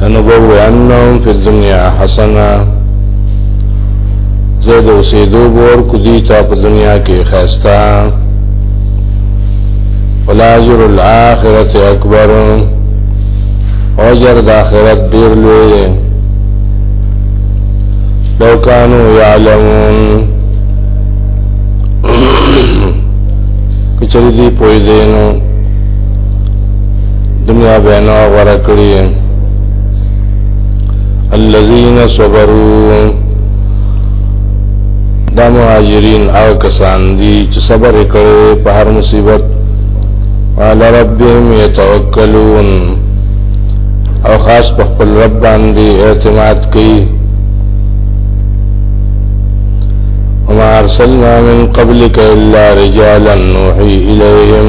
لنبوي انهم فی الدنیا حسنا زه د اوسېدو بور کو دي تا په دنیا کې خستا ولاجر الاخرت اکبر اجر د اخرت ډیر لوی دی لو کانو یعلمون کچری دی پوی دینو دنیا بینا غره کړی الذين صبروا دا مهاجرین او کسان دي چې صبر کړي په هر مصیبت على ربهم يتوکلون او خاص په خپل رب باندې اعتماد کوي وما ارسلنا من قبلك الا رجالا نوحي اليهم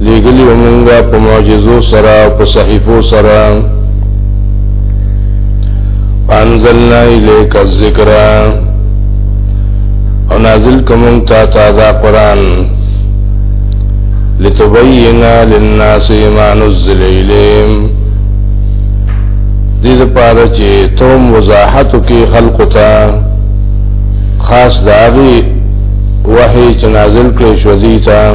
لیګلی ومنګا په معجزو سره په صحیفو سره انزلنا الیک الذکر او نازل کوم تا تا دا قران لتبینا للناس ما نزل الیهم دې لپاره چې توم وضاحت کې خلق ته خاص داغي وحي چې نازل کړی شو دي ته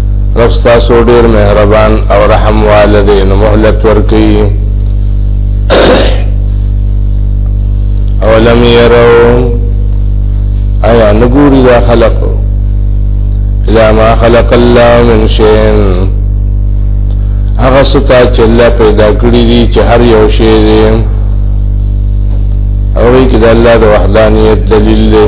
رب تاسو ډیر مهربان او رحم والده نو مهلت ورکي اولم يرو ایا نګوري دا خلق الا ما خلق الله من شيء هغه ستا چې الله پیدا کړی دي چې هر یو شی دی او یې کې د الله د وحدانیت دلیل دی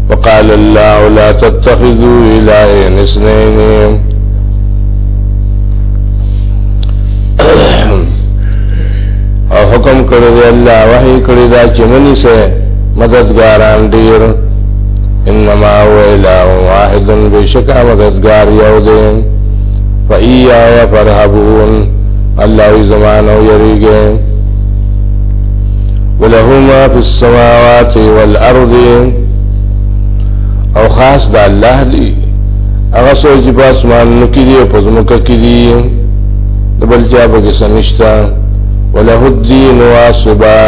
وقال الله لا تتخذوا الهين اثنين او حکم کړی دی الله وحی کړی دا چې منی سه مددګاران ډیر انما هو اله واحد بشک مددګار یو دی فایا فرحبون الله زمانو یریږي وله ما فی السماوات والارض او خاص د الله دی هغه سوی چې په اسمانونو کې دی او په ځمکه کې دی د بل چا په کې سمشتا وله الدین واسبا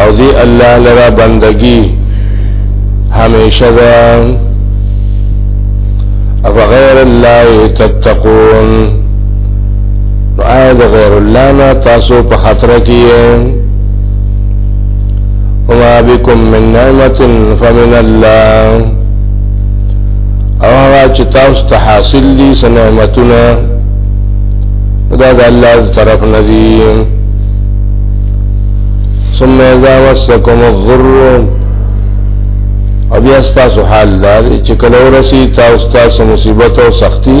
او دی الله لرا بندگی همیشه ده افغیر الله تتقون نو آیا د غیر الله نه تاسو په خطر کې یې وما بكم من نعمت فمن الله او هغه چې تاسو ته حاصل دي سنعمتونه دا د الله طرف نه دي ثم اذا مسكم الضر او بیا تاسو حال دار چې کله ورسی تاسو تاسو مصیبت او سختی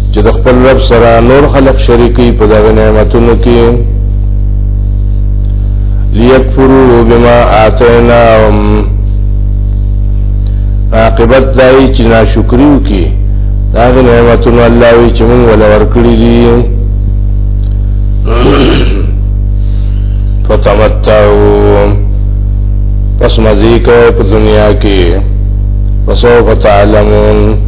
چې د خپل رب سره نور خلق شریکي په دغه نعمتونو کې ليكفروا بما آتيناهم عاقبت دای چې ناشکریو کې دا نعمتونه الله وی چې موږ ول ورکړي دي فتمتعوا پس مزیکو په دنیا کې پسو فتعلمون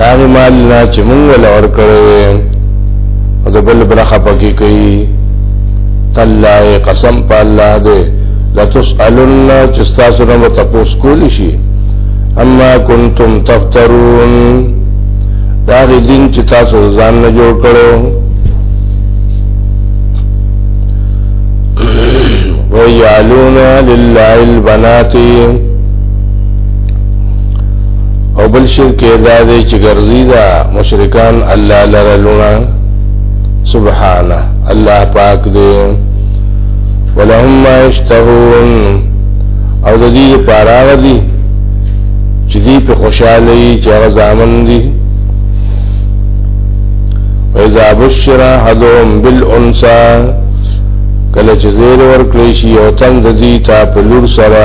هغه مال نه چې مونږ ول اور کړې او د بل برخه پکې کوي تالله قسم په الله دې لتسالن چې تاسو نو تاسو کول شي اما کنتم تفترون دا دین چې تاسو ځان نه جوړ کړو ويعلون لله البنات او بل شرک دا دی چې ګرځي دا مشرکان الله لره لونه سبحانه الله پاک دی ولهم ما یشتهون او د دې پاراغ دي چې دې په خوشاله وي چې هغه ځامن دي اذا بشر احدهم بالانثى کله چې زیر ورکړي شي او تند دي تا په لور سره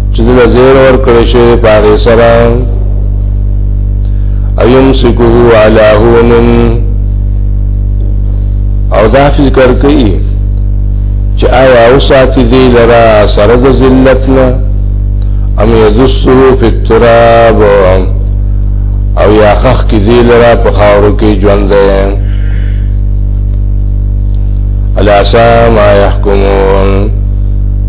چې د زیر ور کړی شي په هغه سره ايم سکو علی هون او دا فکر کوي چې آیا او ساتي دی لرا سره د ذلت نه ام یذسه فی التراب او یا خخ کی دی لرا په خاورو کې ژوند دی الاسا ما يحكمون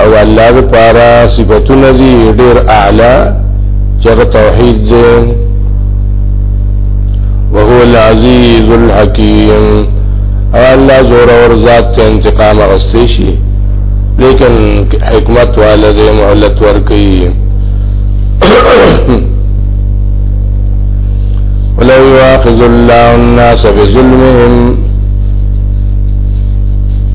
او د الله لپاره صفاتونه دي ډېر اعلی چې هغه توحید دی وهو العزیز الحکیم او الله زور اور ذات ته انتقام غستی شي لیکن حکمت والد مهلت ورکی ولو يواخذ الله الناس بظلمهم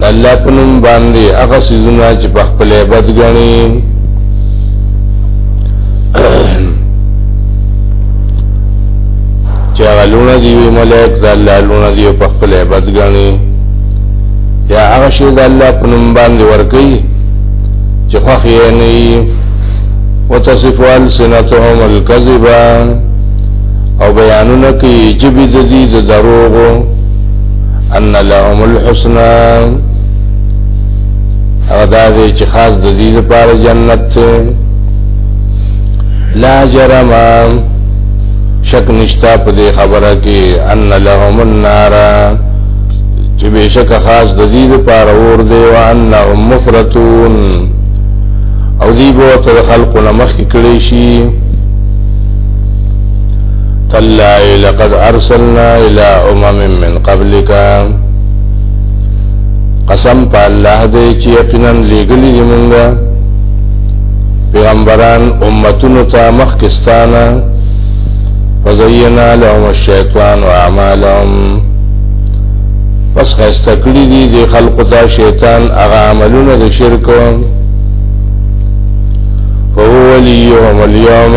د الله په نوم باندې هغه سيزونه چې په خپل عبادت غني چې هغه لونه دی وی ملائک د الله لونه دی په خپل عبادت غني یا هغه شی د الله په نوم باندې ورکي چې خوښ یې نه وتصف السنتهم الكذبا او بیانونه کوي جبې د دې د دروغو ان لهم الحسنى او دا دې چې خاص د دې لپاره جنت لا جرم شک نشتا په دې خبره کې ان لهم النار چې بشک خاص د دې لپاره اور دی او انهم مفرتون او دې بو ته خلق نه مخ کړي شي تالله لقد ارسلنا الى امم من قبلك قسم په الله دې چې یقینا لګلې دې مونږه پیغمبران امتونو ته مخکستانه فزینا لهم الشیطان واعمالهم پس خسته کړی دي د خلقو ته شیطان هغه عملونه د شرک هو وليهم اليوم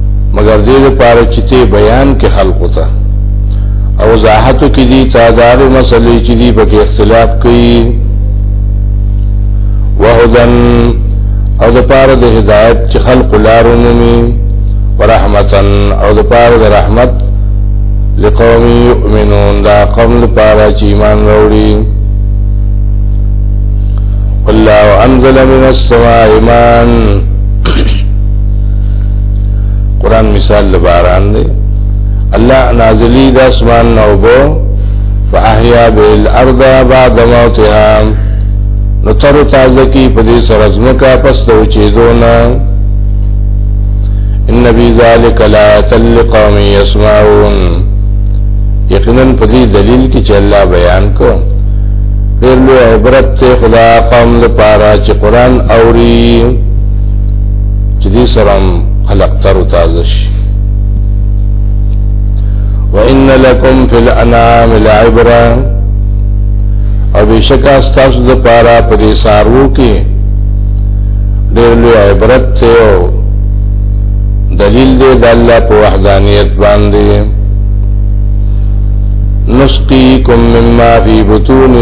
مګر دې لپاره چې ته بیان کې خلقو ته او وضاحتو کې دي تا دا غي مسلې چې دي په اختلاف کوي وهدن او د پاره د هدایت چې خلق لارو مومي ورحمتن او د پاره د رحمت لقوم يؤمنون دا قوم لپاره چې ایمان وروړي والله انزل من السماء ایمان قران مثال د باران دی الله نازلی د اسمان نو بو فاحیا بالارض بعد موتها نو تر تازه کی په دې سره زمکا پس ته چي دونه ان بی ذالک لا تلقوم یسمعون یقینا په دې دلیل کې چې الله بیان کو ډېر لوی عبرت ته خدا قوم لپاره چې قران اوري چې دې سره خلق تر تازه شي وان لکم فی الانام العبره او بشکا تاسو د پاره په دې سارو کې ډېر لوی عبرت ته او دلیل دې د الله په وحدانیت باندې نسقیکم مما فی بطونه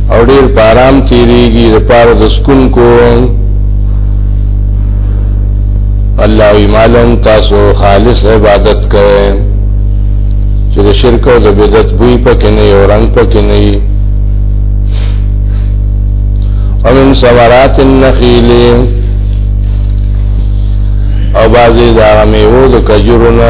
او ډیر په آرام تیریږي د پاره د سکون کو الله وی معلوم تاسو خالص عبادت کوئ چې د شرک او د بدعت بوی پکې نه یو رنگ پکې نه وي ومن ثمرات النخيل او بعضی دا میوه د کجورونه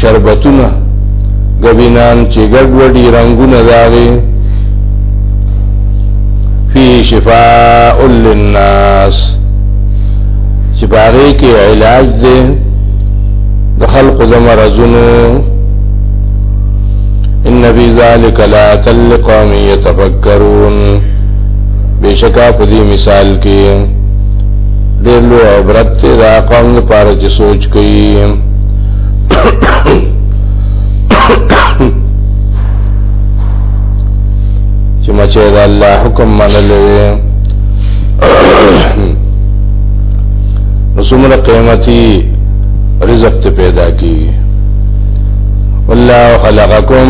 شربتونه ګبینان چې ګډوډي رنگونه داغي فی شفاء للناس چې باغې کې علاج دی د خلق د مرزونو ان فی ذلک لا تلقوم یتفکرون بشکا په دې مثال کې ډېر لوی عبرت دی دا قوم لپاره چې سوچ کوي چې مچې د الله حکم منلې رسومره قیمتي رزق ته پیدا کی والله خلقکم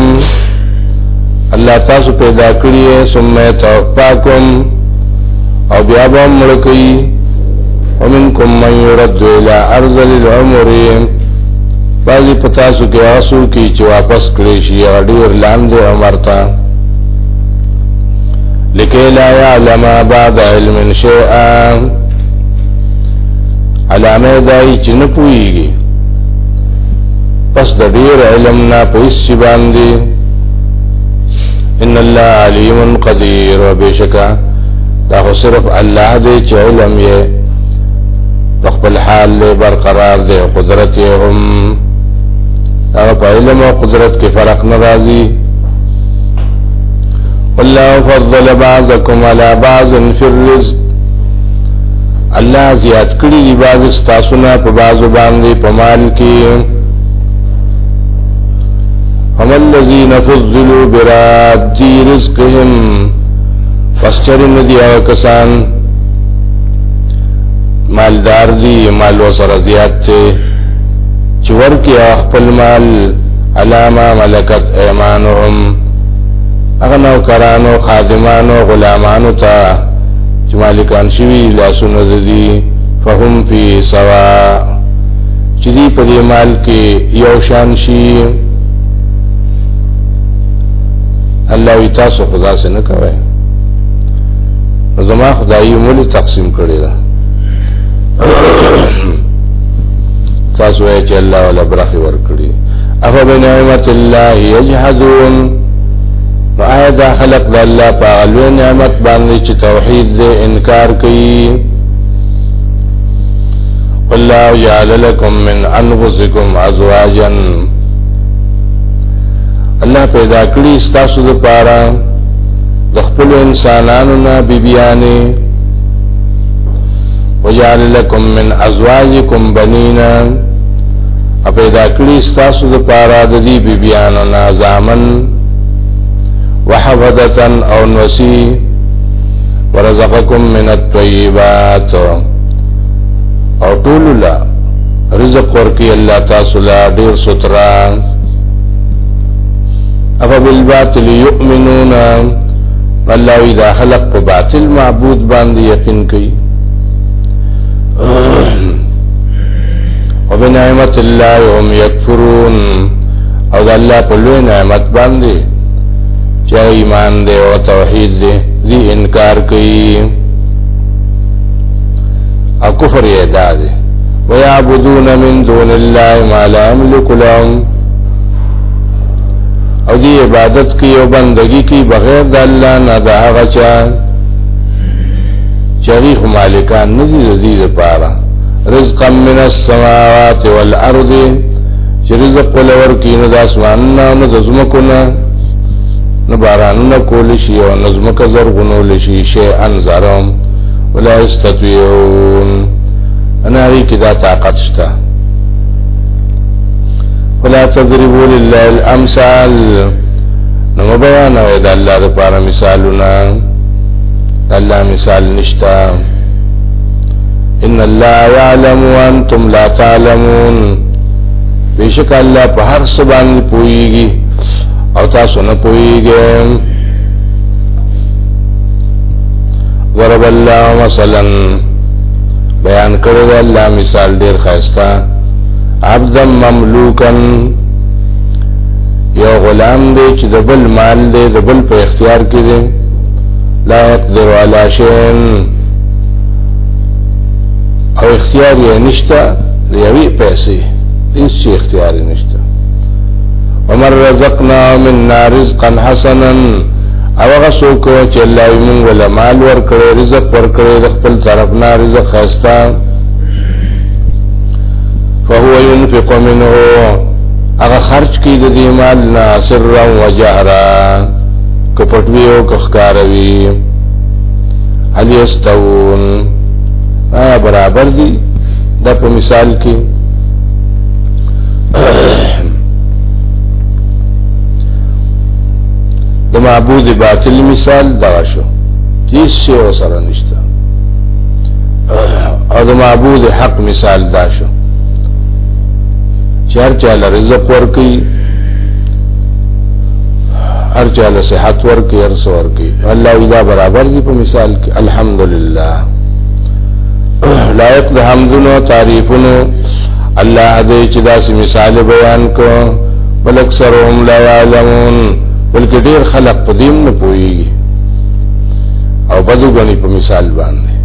الله تاسو پیدا کړی ثم توفاکم او بیا به مړ کوي ومنکم من يرد الى ارض العمر بعضی پتاسو کې آسو کې چې واپس کړی شي ډیر لاندې عمر ته لکه لا يعلم بعد علم شيئا علامه دای چې نه پويږي پس د ډیر علم نه پويس باندې ان الله عليم قدير وبشکا دا خو صرف الله دی چې علم یې په خپل حال دی برقرار دی قدرت یې هم هغه په علم او قدرت کې فرق نه راځي والله فضل بعضكم على بعض في الرزق الله زیات کړی دی بعض تاسو نه په بعض باندې په مال کې هم الذين فضلوا براد رزقهم فسچر نه دی هغه کسان مالدار دی مال وسره زیات ته چې ورکی خپل مال علامه ملکت ایمانهم هغه نو کرانو خادمانو غلامانو ته چې مالکان شوی لاسونه دي فهم فی سوا چې دی په دې مال کې یو شان شي الله وی تاسو خدا سره نه کوي زما خدای مولي تقسیم کړی دا تاسو یې چې الله ولا برخه ور کړی اف بنعمت الله یجحدون آیا دا خلق د الله په علوی نعمت باندې چې توحید دې انکار کوي والله جعل لكم من انفسكم ازواجا الله پیدا کړی ستاسو د پاره د خپل انسانانو نه بیبیانې وجعل لكم من ازواجكم بنینا او پیدا کړی ستاسو د پاره د دې بیبیانو نه زامن وحفظتا او نسی ورزقکم من الطیبات او ټول لا رزق ورکی الله تاسو لا ډیر ستران افا بالباطل یؤمنون الله وی دا خلق په باطل معبود باندې یقین کوي وبنعمت الله هم یکفرون او دا الله په لوی نعمت باندې چې ایمان دی او توحید دی دی انکار کوي او کفر یې دا دی ويعبدون من دون الله ما لا يملك لهم او دی عبادت کی او بندگی کی بغیر د الله نه د هغه چا چریخ مالکان ندی د دې لپاره رزقا من السماوات والارض چې رزق ولور کی نه د اسمان نه نه د زمکو نه نه باران نه کول شي او نه زمکه زرغونول شي شی انزرم ولا استطيعون انا هی کی دا طاقت شته ولا تضربوا لله الامثال نو بیان وای د الله لپاره مثالونه الله مثال نشتا ان الله يعلم وانتم لا تعلمون بیشک الله په هر څه باندې پويږي او تاسو نه پويږئ ضرب الله مثلا بیان کړی الله مثال ډیر خاصه عبدا مملوکا یو غلام دی چې د بل مال دی د بل په اختیار کې دی لا يقدر على شيء او اختیار یې نشته د یوې پیسې هیڅ اختیار نشته ومن رزقنا منا رزقا حسنا او هغه څوک چې الله یې موږ له مال ورکړي رزق ورکړي د خپل طرف نه رزق خسته فهو ينفق منه هغه خرج کی د دې مال نه سرا و جهرا کپټوي او کخکاروي هل يستوون آیا برابر دي د په مثال کې د معبود باطل مثال دا شو هیڅ شی وسره نشته او د معبود حق مثال دا شو چار چاله رزق ورکی هر چاله صحت ورکی هر څو ورکی الله اذا برابر دی په مثال کې الحمدلله لایق د حمدونو تعریفونو الله دې چې داسې مثال بیان کو بل اکثرهم لا يعلمون بلکې ډیر خلق قدیم نه پوي او بدو غني په مثال باندې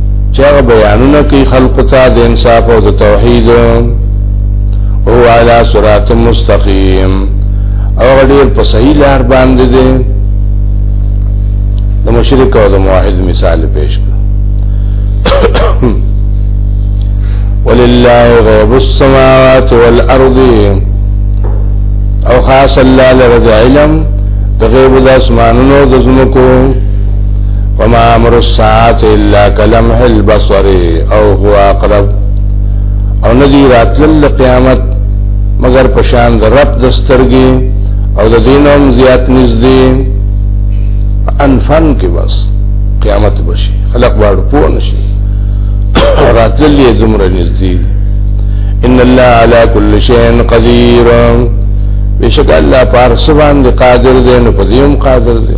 چې هغه بیانونه کوي خلق ته د انصاف او د توحید او علی صراط مستقیم او غډیر په صحیح لار باندې دي د مشرک او د موحد مثال پیش کړ ولله غیب السماوات والارض او خاص الله لرد علم د غیب د اسمانونو د زمکو وما امر الساعت الا کلمح البصر او هو اقرب او ندی راتل قیامت مگر پشان د رب دسترګي او د دینوم زیات نږدې انفن کې بس قیامت بشي خلق واړو پوه نشي راتل یې دومره نږدې ان الله على كل شيء قدير بشک الله پار سبحان قادر دې نو پدیم قادر دې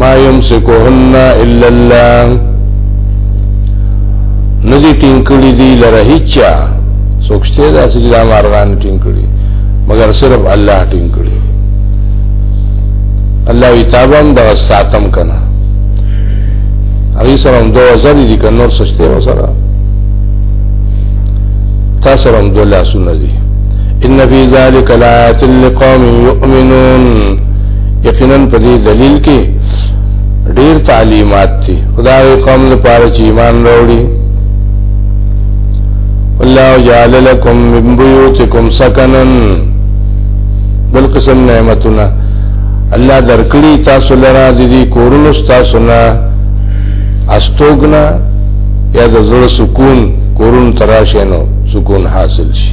ما يمسكهن الا الله ندی ټینګړي دی لره هیچا سوچته دا چې دا مارغان ټینګړي مگر صرف الله ټینګړي الله وتعالى دا ساتم کنه هغه سره هم دوه ځلې دي کنه نور سوچته وسره تاسو هم دوه لاسونه دي ان فی ذلک لآیات لقوم یؤمنون یقینا په دې دلیل کې ډیر تعلیمات دي خدای قوم لپاره چې ایمان راوړي الله جعل لكم من بيوتكم سكنا بل قسم نعمتنا الله درکړي تاسو لرا د دې کورونو تاسو نه استوګنا یا د زړه سکون کورونو تراشنو سکون حاصل شي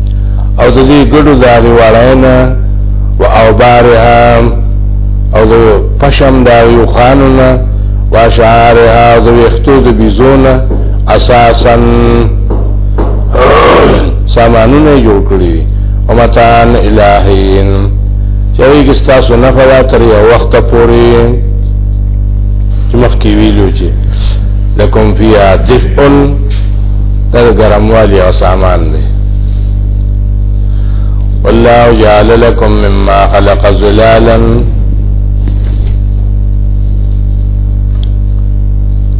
او د دې ګډو د هغې واړاینه و او بارها او د پشم د هغې وخانونه و اشعارها او د ویختو د بیزونه اساسا سامانونه جوړ کړي او متان الهین چوي کې تاسو نه غوا تر یو وخت پورې مخکې ویلو چې لکم فی دفء دا ګرموالی او سامان دی والله جعل لكم مما خلق ظلالا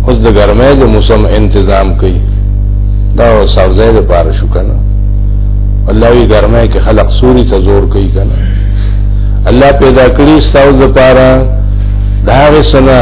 اوس د ګرمه د موسم تنظیم کوي دا سبزه د پار شو کنه الله وی ګرمه کې خلق سوري ته زور کوي کنه الله پیدا کړی ستاسو لپاره دا غسنا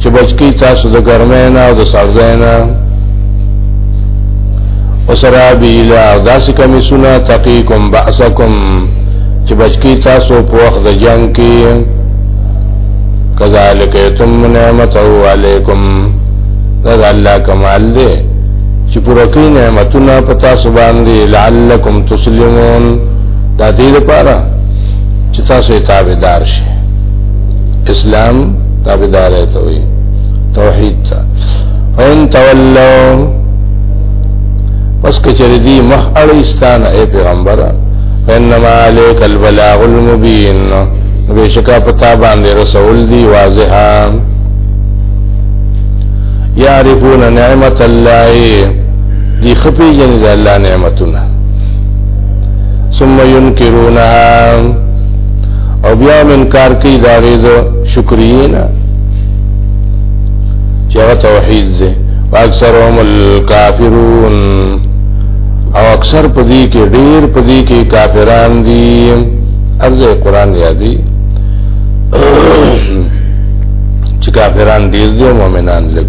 چې بچکی تاسو د ګرمۍ نه او د سړځای نه وسرا بیلا او داسې کمیسونه تقیکم بعثکم چې بچکی تاسو په وخت د جنگ کې کذالک یتم نعمتو علیکم دا الله کمال دی چې پوره کوي نعمتونه په تاسو باندې لعلکم تسلمون دا دې لپاره چې تاسو یې تابعدار شئ اسلام تابعدار ته وي توحید ته فین تولو پس کچری دی مخ اړی ستانه اے پیغمبر فینما علیک البلاغ المبین بشکا پتا باندې رسول دی واضحا یعرفون نعمت الله دی خپی جن الله نعمتونه ثم ينكرونها او بیا انکار کوي دا غیزه شکریه نه چې هغه توحید دی واکثرهم الکافرون او اکثر پدې کې ډېر پدې کې کافران دي ارزه قران یادي چې کافران ډېر دي او مؤمنان لږ